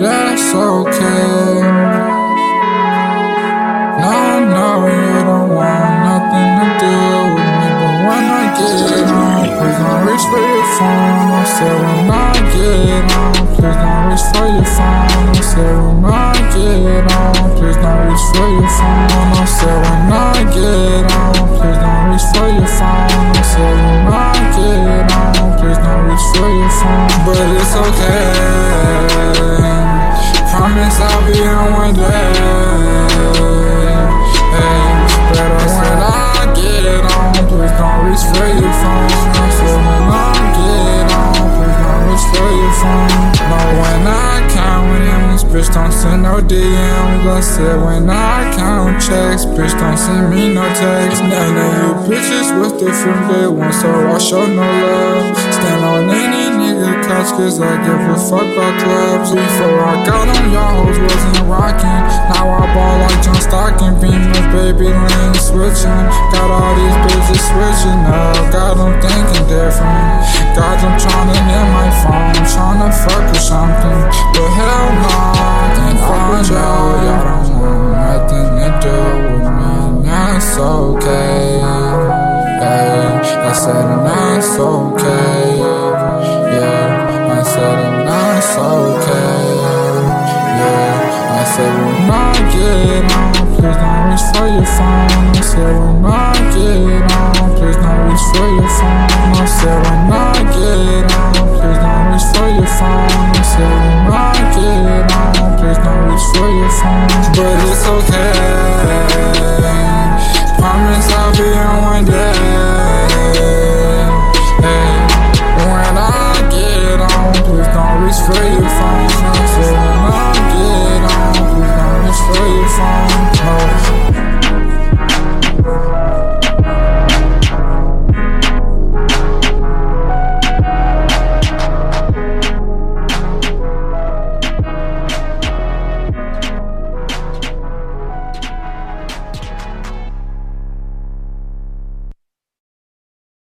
that's okay. No, no, you don't want nothing to do with me. But when I get on, please don't reach for your phone. I when I get please don't reach for your phone. It's okay. Promise I'll be on one day. Hey, but I get please don't reach for your phone. Said when I get please don't reach for your phone. When I count bitch don't send no DMs. I said when I count checks, bitch don't send me no text. None of you bitches with the from day one, so I show no love. Stand on any nigga cause I give a fuck about clubs. Before I got on, y'all hoes wasn't rocking. Now I ball like John Stockton, beamer, baby lane switching. Got all these bitches switching up, got them thinking different. Got them trying to hit my phone, trying to fuck or something. But hell no, and I know y'all don't want nothing to do with me. That's okay. Hey, I said and that's okay. where you from?